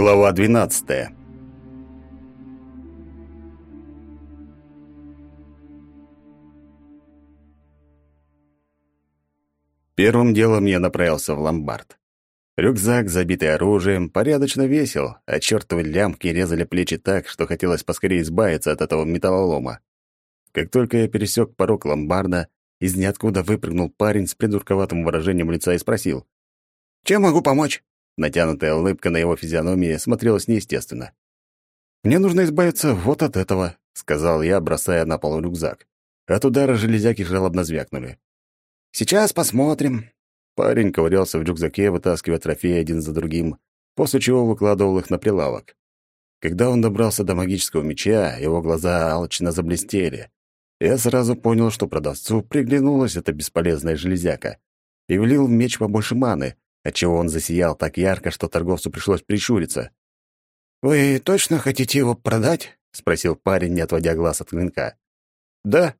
Глава 12. Первым делом я направился в ломбард. Рюкзак, забитый оружием, порядочно весил, а чертовы лямки резали плечи так, что хотелось поскорее избавиться от этого металлолома. Как только я пересек порог ломбарда, из ниоткуда выпрыгнул парень с придурковатым выражением лица и спросил. «Чем могу помочь?» Натянутая улыбка на его физиономии смотрелась неестественно. «Мне нужно избавиться вот от этого», — сказал я, бросая на пол рюкзак. От удара железяки жалобно звякнули. «Сейчас посмотрим». Парень ковырялся в рюкзаке, вытаскивая трофеи один за другим, после чего выкладывал их на прилавок. Когда он добрался до магического меча, его глаза алчно заблестели. Я сразу понял, что продавцу приглянулась эта бесполезная железяка, и влил в меч побольше маны, отчего он засиял так ярко, что торговцу пришлось прищуриться. «Вы точно хотите его продать?» — спросил парень, не отводя глаз от клинка. «Да.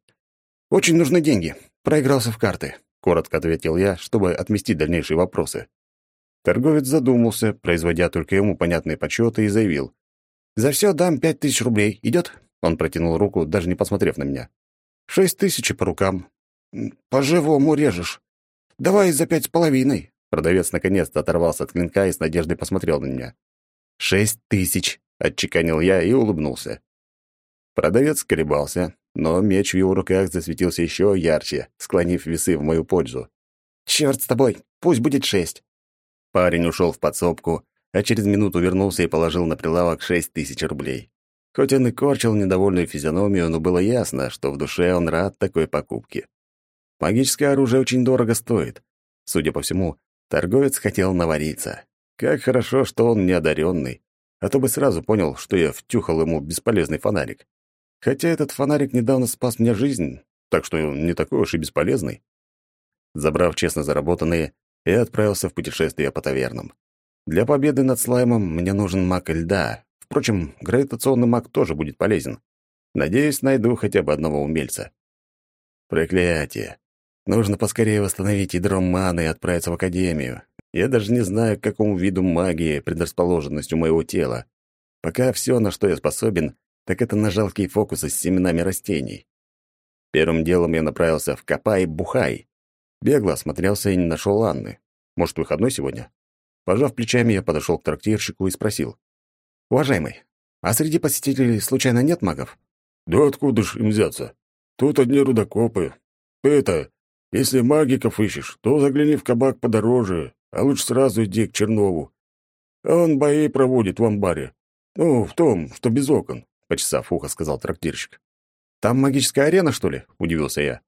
Очень нужны деньги. Проигрался в карты», — коротко ответил я, чтобы отмести дальнейшие вопросы. Торговец задумался, производя только ему понятные подсчеты, и заявил. «За все дам пять тысяч рублей. Идет?» Он протянул руку, даже не посмотрев на меня. «Шесть тысяч по рукам». «По-живому режешь. Давай за пять с половиной», Продавец наконец-то оторвался от клинка и с надеждой посмотрел на меня. «Шесть тысяч!» — отчеканил я и улыбнулся. Продавец колебался, но меч в его руках засветился еще ярче, склонив весы в мою пользу. «Черт с тобой! Пусть будет шесть!» Парень ушел в подсобку, а через минуту вернулся и положил на прилавок шесть тысяч рублей. Хоть он и корчил недовольную физиономию, но было ясно, что в душе он рад такой покупке. Магическое оружие очень дорого стоит. Судя по всему, Торговец хотел навариться. Как хорошо, что он неодаренный, а то бы сразу понял, что я втюхал ему бесполезный фонарик. Хотя этот фонарик недавно спас мне жизнь, так что не такой уж и бесполезный. Забрав честно заработанные, я отправился в путешествие по тавернам. Для победы над слаймом мне нужен маг льда. Впрочем, гравитационный маг тоже будет полезен. Надеюсь, найду хотя бы одного умельца. Проклятие. Нужно поскорее восстановить ядро маны и отправиться в академию. Я даже не знаю, к какому виду магии предрасположенность у моего тела. Пока все, на что я способен, так это на жалкие фокусы с семенами растений. Первым делом я направился в Капай-Бухай. Бегло осмотрелся и не нашел Анны. Может, выходной сегодня? Пожав плечами, я подошел к трактирщику и спросил. «Уважаемый, а среди посетителей случайно нет магов?» «Да откуда ж им взяться? Тут одни рудокопы. Это, если магиков ищешь, то загляни в кабак подороже, а лучше сразу иди к Чернову. Он бои проводит в амбаре. Ну, в том, что без окон, — почесав ухо, сказал трактирщик. «Там магическая арена, что ли?» — удивился я.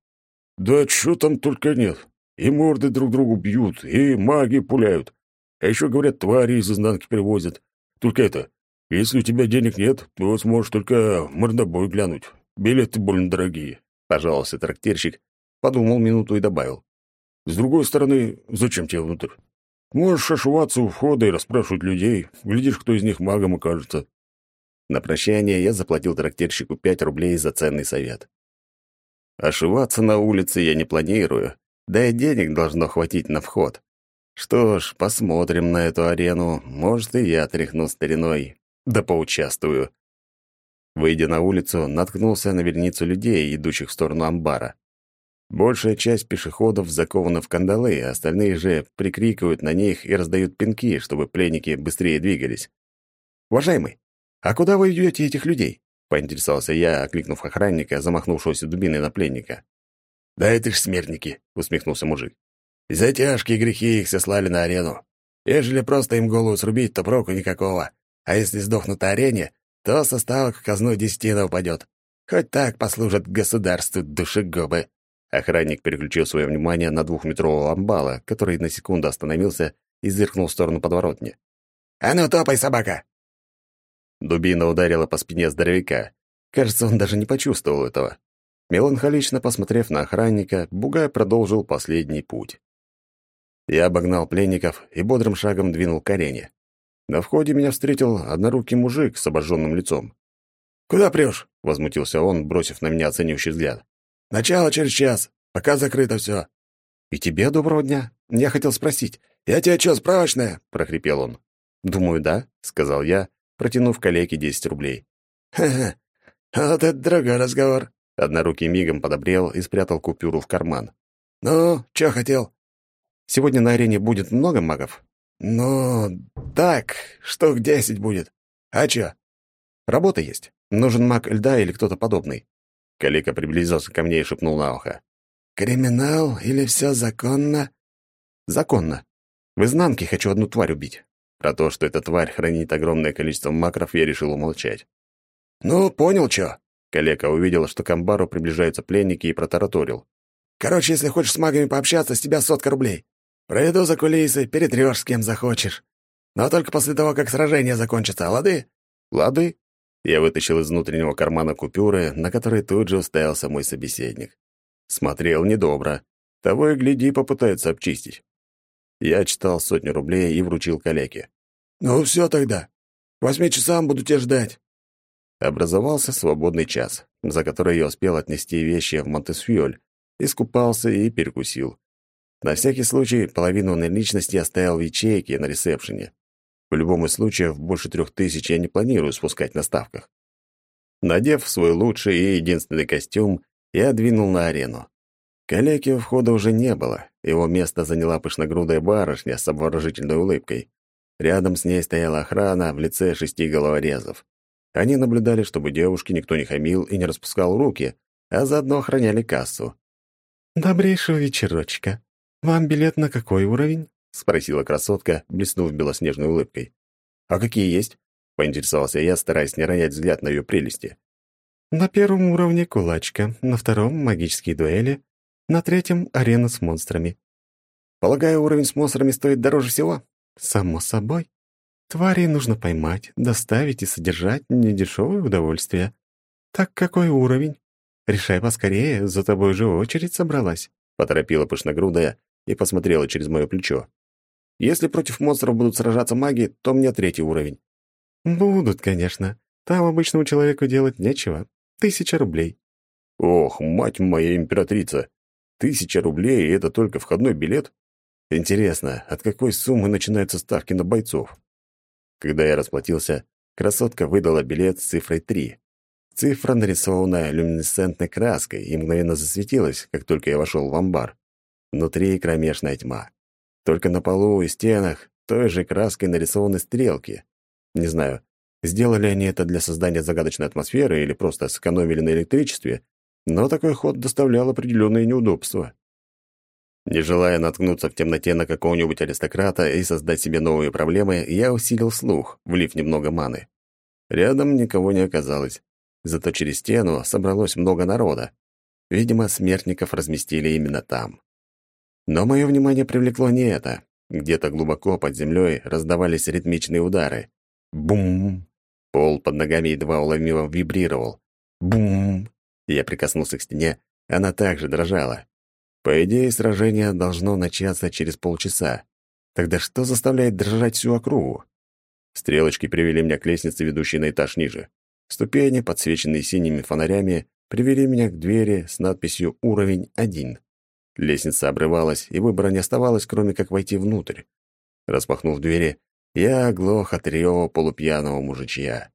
«Да что там только нет. И морды друг другу бьют, и маги пуляют. А еще, говорят, твари из изнанки привозят. Только это, если у тебя денег нет, то сможешь только мордобой глянуть. Билеты больно дорогие», — пожаловался трактирщик, Подумал минуту и добавил. «С другой стороны, зачем тебе внутрь? Можешь ошиваться у входа и расспрашивать людей. Глядишь, кто из них магом окажется». На прощание я заплатил трактирщику пять рублей за ценный совет. Ошиваться на улице я не планирую, да и денег должно хватить на вход. Что ж, посмотрим на эту арену. Может, и я тряхну стариной. Да поучаствую. Выйдя на улицу, наткнулся на верницу людей, идущих в сторону амбара. Большая часть пешеходов закована в кандалы, а остальные же прикрикивают на них и раздают пинки, чтобы пленники быстрее двигались. «Уважаемый, а куда вы ведете этих людей?» — поинтересовался я, окликнув охранника, замахнувшегося дубиной на пленника. «Да это ж смертники», — усмехнулся мужик. «За тяжкие грехи их сослали на арену. Ежели просто им голову срубить, то проку никакого. А если сдохнут на арене, то состав в казну десятина упадет. Хоть так послужат государству душегубы». Охранник переключил свое внимание на двухметрового амбала, который на секунду остановился и зыркнул в сторону подворотни. «А ну, топай, собака!» Дубина ударила по спине здоровяка. Кажется, он даже не почувствовал этого. Меланхолично посмотрев на охранника, Бугай продолжил последний путь. Я обогнал пленников и бодрым шагом двинул к арене. На входе меня встретил однорукий мужик с обожженным лицом. «Куда прешь?» — возмутился он, бросив на меня оценивающий взгляд. Начало через час. Пока закрыто все. И тебе доброго дня. Я хотел спросить. Я тебе что, справочная? прохрипел он. «Думаю, да», — сказал я, протянув коллеге 10 рублей. «Ха-ха, вот это другой разговор». Однорукий мигом подобрел и спрятал купюру в карман. «Ну, чё хотел?» «Сегодня на арене будет много магов?» «Ну, так, штук десять будет. А чё?» «Работа есть. Нужен маг льда или кто-то подобный». Калика приблизился ко мне и шепнул на ухо. «Криминал или все законно?» «Законно. В изнанке хочу одну тварь убить». Про то, что эта тварь хранит огромное количество макров, я решил умолчать. «Ну, понял, чё?» Калека увидел, что к амбару приближаются пленники и протараторил. «Короче, если хочешь с магами пообщаться, с тебя сотка рублей. Проведу за кулисы, перетрёшь с кем захочешь. Но только после того, как сражение закончится, лады?» «Лады?» Я вытащил из внутреннего кармана купюры, на которые тут же уставился мой собеседник. Смотрел недобро. Того и гляди, попытается обчистить. Я читал сотню рублей и вручил калеке. «Ну все тогда. К восьми часам буду тебя ждать». Образовался свободный час, за который я успел отнести вещи в Монтесфьоль, искупался и перекусил. На всякий случай половину наличности оставил в ячейке на ресепшене. В любом из случаев больше трех тысяч я не планирую спускать на ставках. Надев свой лучший и единственный костюм, я двинул на арену. Калеки у входа уже не было, его место заняла пышногрудая барышня с обворожительной улыбкой. Рядом с ней стояла охрана в лице шести головорезов. Они наблюдали, чтобы девушке никто не хамил и не распускал руки, а заодно охраняли кассу. «Добрейшего вечерочка. Вам билет на какой уровень?» — спросила красотка, блеснув белоснежной улыбкой. «А какие есть?» — поинтересовался я, стараясь не ронять взгляд на ее прелести. «На первом уровне кулачка, на втором — магические дуэли, на третьем — арена с монстрами. Полагаю, уровень с монстрами стоит дороже всего? Само собой. Тварей нужно поймать, доставить и содержать недешевое удовольствие. Так какой уровень? Решай поскорее, за тобой же очередь собралась. Поторопила пышногрудая и посмотрела через мое плечо. Если против монстров будут сражаться маги, то мне третий уровень. Будут, конечно. Там обычному человеку делать нечего. Тысяча рублей. Ох, мать моя императрица! Тысяча рублей, и это только входной билет? Интересно, от какой суммы начинаются ставки на бойцов? Когда я расплатился, красотка выдала билет с цифрой 3. Цифра нарисована люминесцентной краской и мгновенно засветилась, как только я вошел в амбар. Внутри кромешная тьма. Только на полу и стенах той же краской нарисованы стрелки. Не знаю, сделали они это для создания загадочной атмосферы или просто сэкономили на электричестве, но такой ход доставлял определенные неудобства. Не желая наткнуться в темноте на какого-нибудь аристократа и создать себе новые проблемы, я усилил слух, влив немного маны. Рядом никого не оказалось, зато через стену собралось много народа. Видимо, смертников разместили именно там. Но мое внимание привлекло не это. Где-то глубоко под землей раздавались ритмичные удары. Бум! Пол под ногами едва уловимо вибрировал. Бум! Я прикоснулся к стене, она также дрожала. По идее, сражение должно начаться через полчаса. Тогда что заставляет дрожать всю округу? Стрелочки привели меня к лестнице, ведущей на этаж ниже. Ступени, подсвеченные синими фонарями, привели меня к двери с надписью «Уровень 1». Лестница обрывалась, и выбора не оставалось, кроме как войти внутрь. Распахнув двери, я оглох от рева полупьяного мужичья.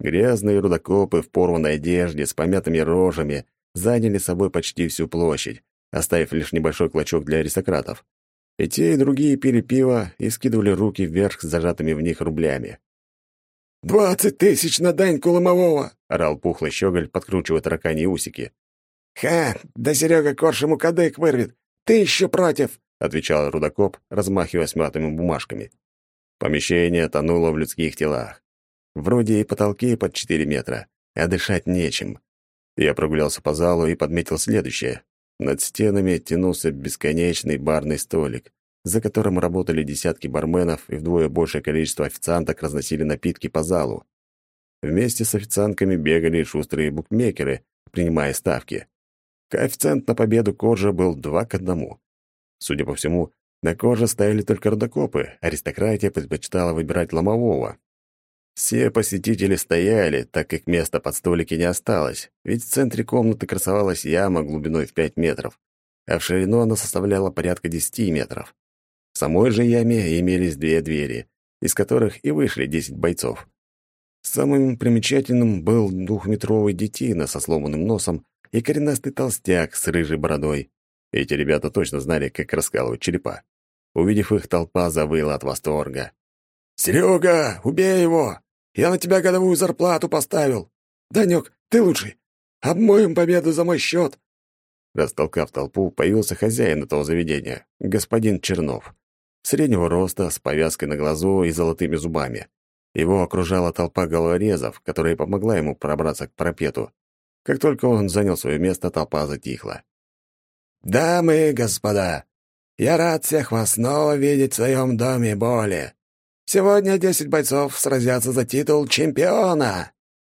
Грязные рудокопы в порванной одежде с помятыми рожами заняли собой почти всю площадь, оставив лишь небольшой клочок для аристократов. И те, и другие пили пиво и скидывали руки вверх с зажатыми в них рублями. «Двадцать тысяч на дань Куломового!» — орал пухлый щеголь, подкручивая тараканьи усики. «Ха! Да Серега корж ему кадык вырвет! Ты еще против!» — отвечал рудокоп, размахивая смятыми бумажками. Помещение тонуло в людских телах. Вроде и потолки под 4 метра, а дышать нечем. Я прогулялся по залу и подметил следующее. Над стенами тянулся бесконечный барный столик, за которым работали десятки барменов и вдвое большее количество официанток разносили напитки по залу. Вместе с официантками бегали шустрые букмекеры, принимая ставки. Коэффициент на победу Коржа был два к одному. Судя по всему, на Коржа ставили только родокопы, аристократия предпочитала выбирать ломового, все посетители стояли, так как места под столики не осталось, ведь в центре комнаты красовалась яма глубиной в 5 метров, а в ширину она составляла порядка 10 метров. В самой же яме имелись две двери, из которых и вышли десять бойцов. Самым примечательным был двухметровый детина со сломанным носом и коренастый толстяк с рыжей бородой. Эти ребята точно знали, как раскалывать черепа. Увидев их, толпа завыла от восторга. «Серега, убей его! Я на тебя годовую зарплату поставил! Данек, ты лучший! Обмоем победу за мой счет!» Растолкав толпу, появился хозяин этого заведения, господин Чернов. Среднего роста, с повязкой на глазу и золотыми зубами. Его окружала толпа головорезов, которая помогла ему пробраться к пропету. Как только он занял свое место, толпа затихла. «Дамы и господа, я рад всех вас снова видеть в своем доме боли. Сегодня десять бойцов сразятся за титул чемпиона!»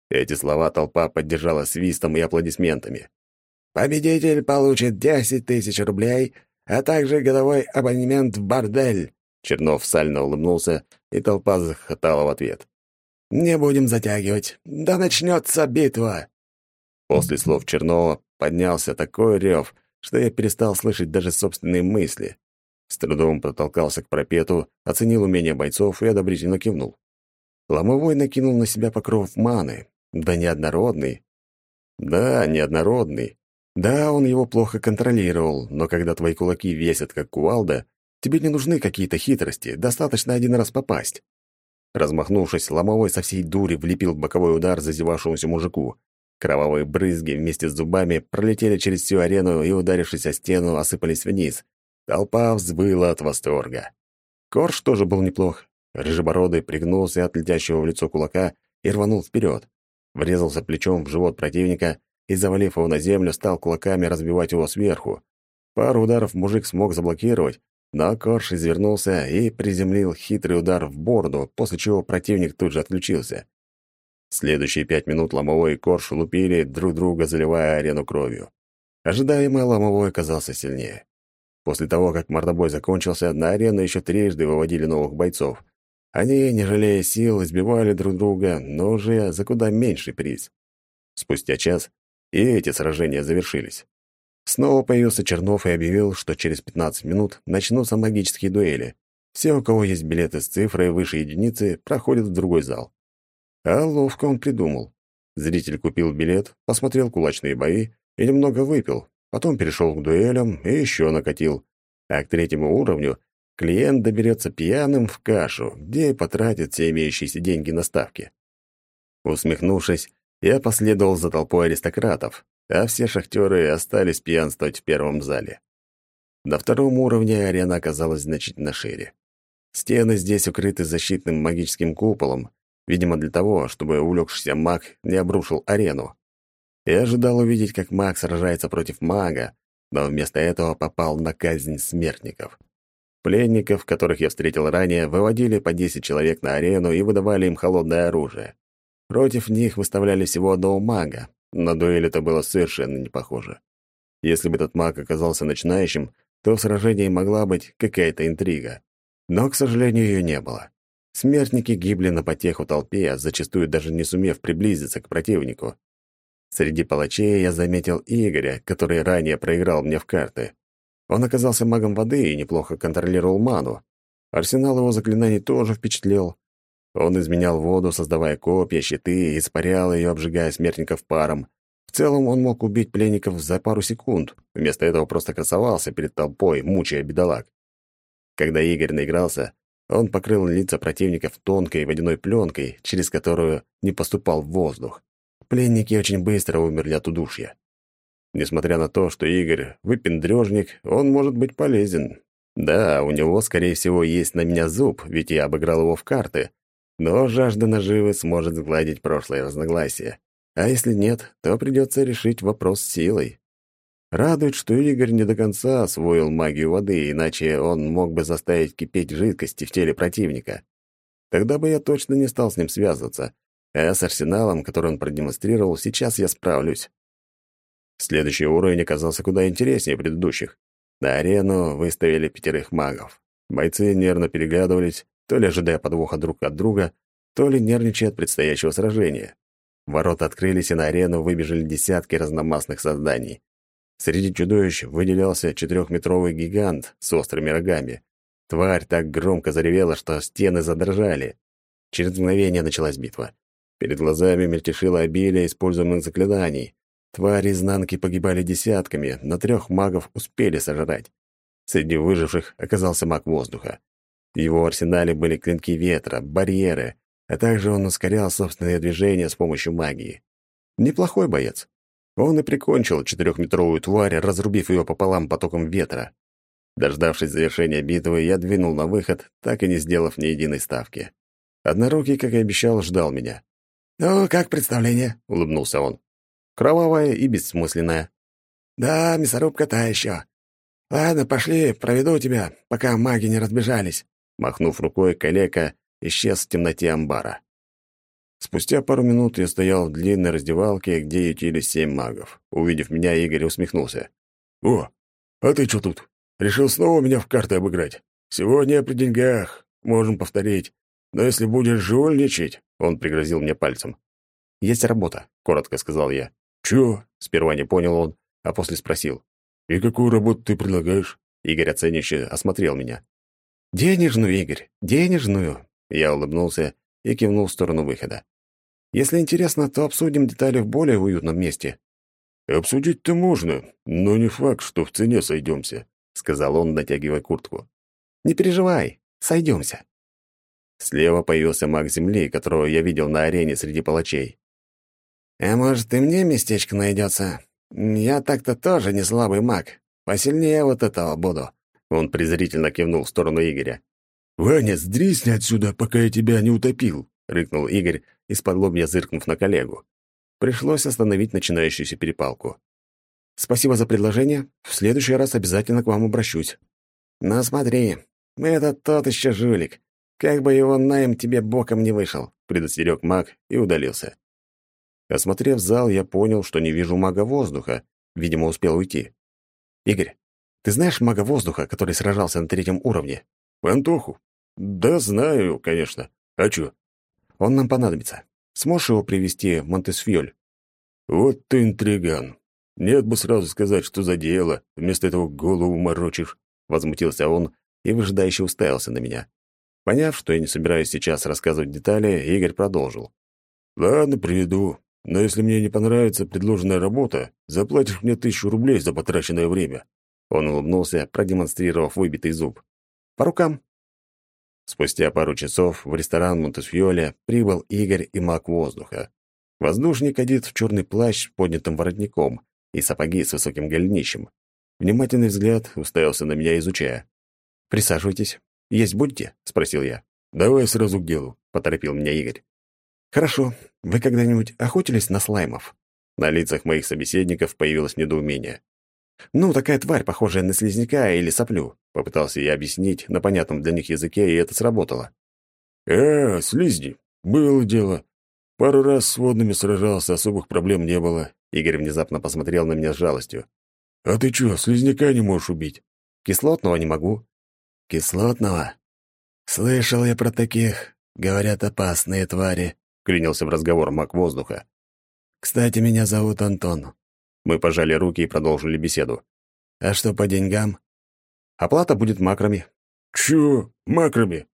Эти слова толпа поддержала свистом и аплодисментами. «Победитель получит десять тысяч рублей, а также годовой абонемент в бордель. Чернов сально улыбнулся, и толпа захохотала в ответ. «Не будем затягивать. Да начнется битва!» После слов Чернова поднялся такой рев, что я перестал слышать даже собственные мысли. С трудом протолкался к пропету, оценил умения бойцов и одобрительно кивнул. Ломовой накинул на себя покров маны. Да неоднородный. Да, неоднородный. Да, он его плохо контролировал, но когда твои кулаки весят, как кувалда, Тебе не нужны какие-то хитрости, достаточно один раз попасть». Размахнувшись, ломовой со всей дури влепил боковой удар зазевавшемуся мужику. Кровавые брызги вместе с зубами пролетели через всю арену и, ударившись о стену, осыпались вниз. Толпа взвыла от восторга. Корж тоже был неплох. Рыжебородый пригнулся от летящего в лицо кулака и рванул вперед. Врезался плечом в живот противника и, завалив его на землю, стал кулаками разбивать его сверху. Пару ударов мужик смог заблокировать, но Корж извернулся и приземлил хитрый удар в бороду, после чего противник тут же отключился. Следующие пять минут Ломовой и Корж лупили друг друга, заливая арену кровью. Ожидаемо Ломовой оказался сильнее. После того, как мордобой закончился, на арену еще трижды выводили новых бойцов. Они, не жалея сил, избивали друг друга, но уже за куда меньший приз. Спустя час и эти сражения завершились. Снова появился Чернов и объявил, что через 15 минут начнутся магические дуэли. Все, у кого есть билеты с цифрой выше единицы, проходят в другой зал. А ловко он придумал. Зритель купил билет, посмотрел кулачные бои и немного выпил, потом перешел к дуэлям и еще накатил. А к третьему уровню клиент доберется пьяным в кашу, где и потратит все имеющиеся деньги на ставки. Усмехнувшись, я последовал за толпой аристократов, а все шахтеры остались пьянствовать в первом зале. На втором уровне арена оказалась значительно шире. Стены здесь укрыты защитным магическим куполом, видимо, для того, чтобы увлекшийся маг не обрушил арену. Я ожидал увидеть, как маг сражается против мага, но вместо этого попал на казнь смертников. Пленников, которых я встретил ранее, выводили по 10 человек на арену и выдавали им холодное оружие. Против них выставляли всего одного мага, на дуэль это было совершенно не похоже. Если бы этот маг оказался начинающим, то в сражении могла быть какая-то интрига. Но, к сожалению, ее не было. Смертники гибли на потеху толпе, зачастую даже не сумев приблизиться к противнику. Среди палачей я заметил Игоря, который ранее проиграл мне в карты. Он оказался магом воды и неплохо контролировал ману. Арсенал его заклинаний тоже впечатлил. Он изменял воду, создавая копья, щиты, и испарял ее, обжигая смертников паром. В целом он мог убить пленников за пару секунд, вместо этого просто красовался перед толпой, мучая бедолаг. Когда Игорь наигрался, он покрыл лица противников тонкой водяной пленкой, через которую не поступал воздух. Пленники очень быстро умерли от удушья. Несмотря на то, что Игорь выпендрежник, он может быть полезен. Да, у него, скорее всего, есть на меня зуб, ведь я обыграл его в карты, но жажда наживы сможет сгладить прошлые разногласия. А если нет, то придется решить вопрос силой. Радует, что Игорь не до конца освоил магию воды, иначе он мог бы заставить кипеть жидкости в теле противника. Тогда бы я точно не стал с ним связываться, а с арсеналом, который он продемонстрировал, сейчас я справлюсь. Следующий уровень оказался куда интереснее предыдущих. На арену выставили пятерых магов. Бойцы нервно переглядывались, то ли ожидая подвоха друг от друга, то ли нервничая от предстоящего сражения. Ворота открылись, и на арену выбежали десятки разномастных созданий. Среди чудовищ выделялся четырехметровый гигант с острыми рогами. Тварь так громко заревела, что стены задрожали. Через мгновение началась битва. Перед глазами мельтешило обилие используемых заклинаний. Твари изнанки погибали десятками, но трех магов успели сожрать. Среди выживших оказался маг воздуха. В его арсенале были клинки ветра, барьеры, а также он ускорял собственные движения с помощью магии. Неплохой боец. Он и прикончил четырехметровую тварь, разрубив ее пополам потоком ветра. Дождавшись завершения битвы, я двинул на выход, так и не сделав ни единой ставки. Однорукий, как и обещал, ждал меня. «Ну, как представление?» — улыбнулся он. «Кровавое и бессмысленное». «Да, мясорубка та еще. Ладно, пошли, проведу тебя, пока маги не разбежались». Махнув рукой, калека исчез в темноте амбара. Спустя пару минут я стоял в длинной раздевалке, где ютились семь магов. Увидев меня, Игорь усмехнулся. «О, а ты что тут? Решил снова меня в карты обыграть? Сегодня я при деньгах, можем повторить. Но если будешь жульничать...» Он пригрозил мне пальцем. «Есть работа», — коротко сказал я. «Чё?» — сперва не понял он, а после спросил. «И какую работу ты предлагаешь?» Игорь оценивающе осмотрел меня. «Денежную, Игорь, денежную!» Я улыбнулся и кивнул в сторону выхода. «Если интересно, то обсудим детали в более уютном месте». «Обсудить-то можно, но не факт, что в цене сойдемся», — сказал он, натягивая куртку. «Не переживай, сойдемся». Слева появился маг земли, которого я видел на арене среди палачей. «А может, и мне местечко найдется? Я так-то тоже не слабый маг. Посильнее вот этого буду». Он презрительно кивнул в сторону Игоря. «Ваня, сдрисни отсюда, пока я тебя не утопил», — рыкнул Игорь, из-под лобья зыркнув на коллегу. Пришлось остановить начинающуюся перепалку. «Спасибо за предложение. В следующий раз обязательно к вам обращусь». «Ну смотри, это тот еще жулик. Как бы его найм тебе боком не вышел», — предостерег маг и удалился. Осмотрев зал, я понял, что не вижу мага воздуха. Видимо, успел уйти. «Игорь, ты знаешь мага воздуха, который сражался на третьем уровне?» «Антоху? Да, знаю, конечно. А чё?» «Он нам понадобится. Сможешь его привести в Монтесфьоль?» «Вот ты интриган. Нет бы сразу сказать, что за дело, вместо этого голову морочишь», — возмутился он и выжидающе уставился на меня. Поняв, что я не собираюсь сейчас рассказывать детали, Игорь продолжил. «Ладно, приведу. Но если мне не понравится предложенная работа, заплатишь мне тысячу рублей за потраченное время». Он улыбнулся, продемонстрировав выбитый зуб. «По рукам». Спустя пару часов в ресторан Монтесфьоля прибыл Игорь и маг воздуха. Воздушник одет в черный плащ с поднятым воротником и сапоги с высоким голенищем. Внимательный взгляд уставился на меня, изучая. «Присаживайтесь. Есть будете?» — спросил я. «Давай сразу к делу», — поторопил меня Игорь. «Хорошо. Вы когда-нибудь охотились на слаймов?» На лицах моих собеседников появилось недоумение. «Ну, такая тварь, похожая на слизняка или соплю», — попытался я объяснить на понятном для них языке, и это сработало. «Э, слизни. Было дело. Пару раз с водными сражался, особых проблем не было». Игорь внезапно посмотрел на меня с жалостью. «А ты чё, слизняка не можешь убить?» «Кислотного не могу». «Кислотного? Слышал я про таких. Говорят, опасные твари», — клянился в разговор маг воздуха. «Кстати, меня зовут Антон». Мы пожали руки и продолжили беседу. «А что по деньгам?» «Оплата будет макрами». «Чё, макрами?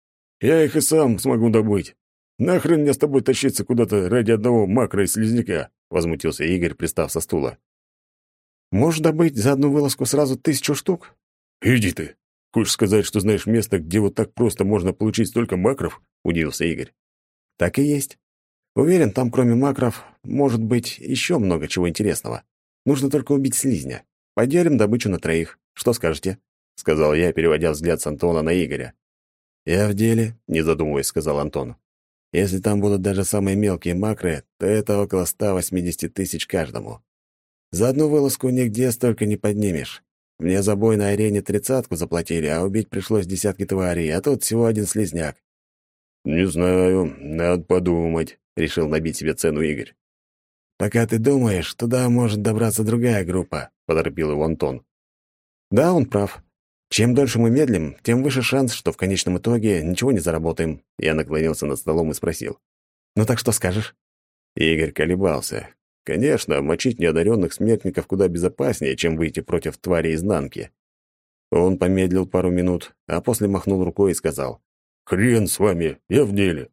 Я их и сам смогу добыть. Нахрен мне с тобой тащиться куда-то ради одного макра и слизняка?» — возмутился Игорь, пристав со стула. «Можешь добыть за одну вылазку сразу тысячу штук?» «Иди ты! Хочешь сказать, что знаешь место, где вот так просто можно получить столько макров?» — удивился Игорь. «Так и есть. Уверен, там кроме макров может быть еще много чего интересного. Нужно только убить слизня. Поделим добычу на троих. Что скажете?» — сказал я, переводя взгляд с Антона на Игоря. «Я в деле», — не задумываясь, сказал Антон. «Если там будут даже самые мелкие макры, то это около 180 тысяч каждому. За одну вылазку нигде столько не поднимешь. Мне за бой на арене тридцатку заплатили, а убить пришлось десятки тварей, а тут всего один слизняк. «Не знаю, надо подумать», — решил набить себе цену Игорь. «Пока ты думаешь, туда может добраться другая группа», — поторопил его Антон. «Да, он прав. Чем дольше мы медлим, тем выше шанс, что в конечном итоге ничего не заработаем». Я наклонился над столом и спросил. «Ну так что скажешь?» Игорь колебался. Конечно, мочить неодаренных смертников куда безопаснее, чем выйти против твари изнанки. Он помедлил пару минут, а после махнул рукой и сказал. «Хрен с вами, я в деле».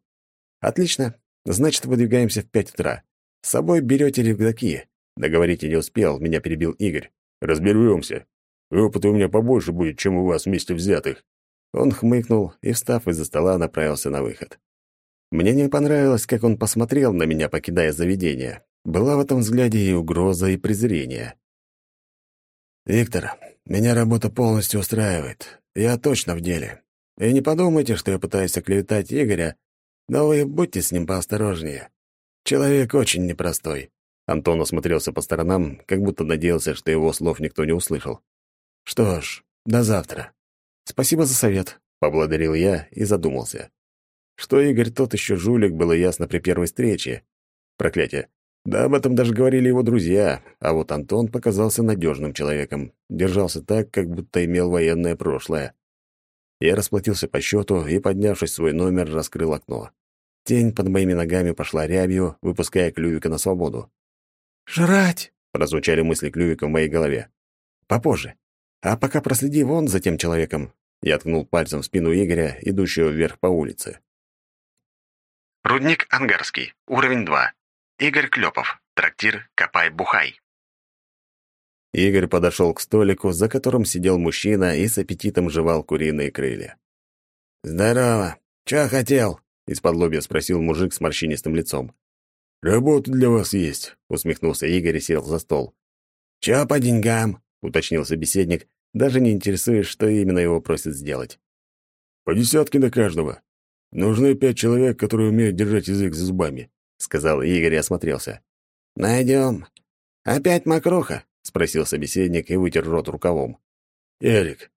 «Отлично. Значит, выдвигаемся в пять утра. С собой берете рюкзаки». Договорить не успел, меня перебил Игорь. «Разберемся. Опыта у меня побольше будет, чем у вас вместе взятых». Он хмыкнул и, встав из-за стола, направился на выход. Мне не понравилось, как он посмотрел на меня, покидая заведение. Была в этом взгляде и угроза, и презрение. «Виктор, меня работа полностью устраивает. Я точно в деле. И не подумайте, что я пытаюсь оклеветать Игоря, но вы будьте с ним поосторожнее. Человек очень непростой». Антон осмотрелся по сторонам, как будто надеялся, что его слов никто не услышал. «Что ж, до завтра. Спасибо за совет», — поблагодарил я и задумался. Что Игорь тот еще жулик, было ясно при первой встрече. Проклятие. Да об этом даже говорили его друзья, а вот Антон показался надежным человеком, держался так, как будто имел военное прошлое. Я расплатился по счету и, поднявшись в свой номер, раскрыл окно. Тень под моими ногами пошла рябью, выпуская Клювика на свободу. «Жрать!» — прозвучали мысли Клювика в моей голове. «Попозже. А пока проследи вон за тем человеком». Я ткнул пальцем в спину Игоря, идущего вверх по улице. Рудник Ангарский. Уровень 2. Игорь Клёпов. Трактир «Копай-бухай». Игорь подошел к столику, за которым сидел мужчина и с аппетитом жевал куриные крылья. «Здорово! Чё хотел?» — из-под лобья спросил мужик с морщинистым лицом. «Работа для вас есть», — усмехнулся Игорь и сел за стол. «Чё по деньгам?» — уточнил собеседник, даже не интересуясь, что именно его просят сделать. «По десятке на каждого. Нужны пять человек, которые умеют держать язык за зубами», — сказал Игорь и осмотрелся. «Найдем. Опять мокруха?» — спросил собеседник и вытер рот рукавом. «Эрик,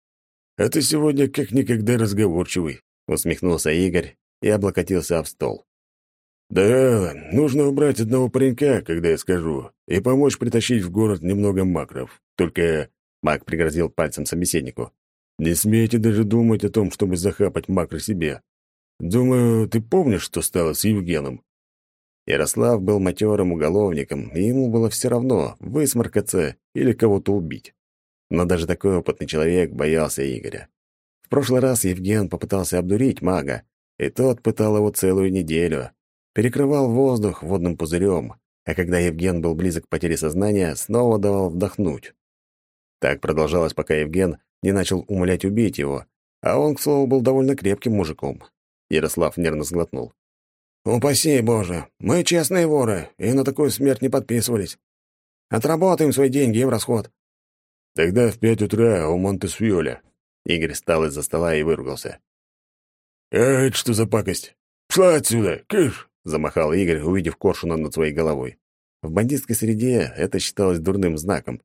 а ты сегодня как никогда разговорчивый», — усмехнулся Игорь и облокотился об стол. «Да, нужно убрать одного паренька, когда я скажу, и помочь притащить в город немного макров. Только...» — маг пригрозил пальцем собеседнику. «Не смейте даже думать о том, чтобы захапать макры себе. Думаю, ты помнишь, что стало с Евгеном?» Ярослав был матерым уголовником, и ему было все равно, высморкаться или кого-то убить. Но даже такой опытный человек боялся Игоря. В прошлый раз Евген попытался обдурить мага, и тот пытал его целую неделю. Перекрывал воздух водным пузырем, а когда Евген был близок к потере сознания, снова давал вдохнуть. Так продолжалось, пока Евген не начал умолять убить его, а он, к слову, был довольно крепким мужиком. Ярослав нервно сглотнул. «Упаси, Боже! Мы честные воры, и на такую смерть не подписывались. Отработаем свои деньги и в расход». «Тогда в пять утра у Монтесфиоля». Игорь встал из-за стола и выругался. «А это что за пакость? Шла отсюда, кыш!» — замахал Игорь, увидев коршуна над своей головой. В бандитской среде это считалось дурным знаком.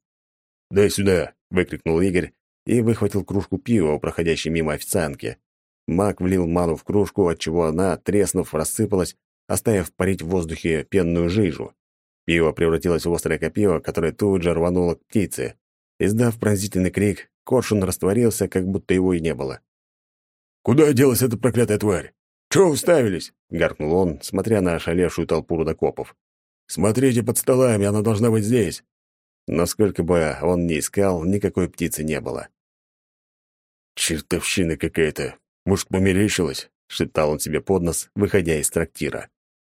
«Дай сюда!» — выкрикнул Игорь и выхватил кружку пива у проходящей мимо официантки. Маг влил ману в кружку, отчего она, треснув, рассыпалась, оставив парить в воздухе пенную жижу. Пиво превратилось в острое копье, которое тут же рвануло к птице. Издав пронзительный крик, коршун растворился, как будто его и не было. «Куда делась эта проклятая тварь? Чего уставились?» — гаркнул он, смотря на ошалевшую толпу рудокопов. «Смотрите под столами, она должна быть здесь». Но сколько бы он ни искал, никакой птицы не было. «Чертовщина какая-то!» Может, померещилось?» — шептал он себе под нос, выходя из трактира.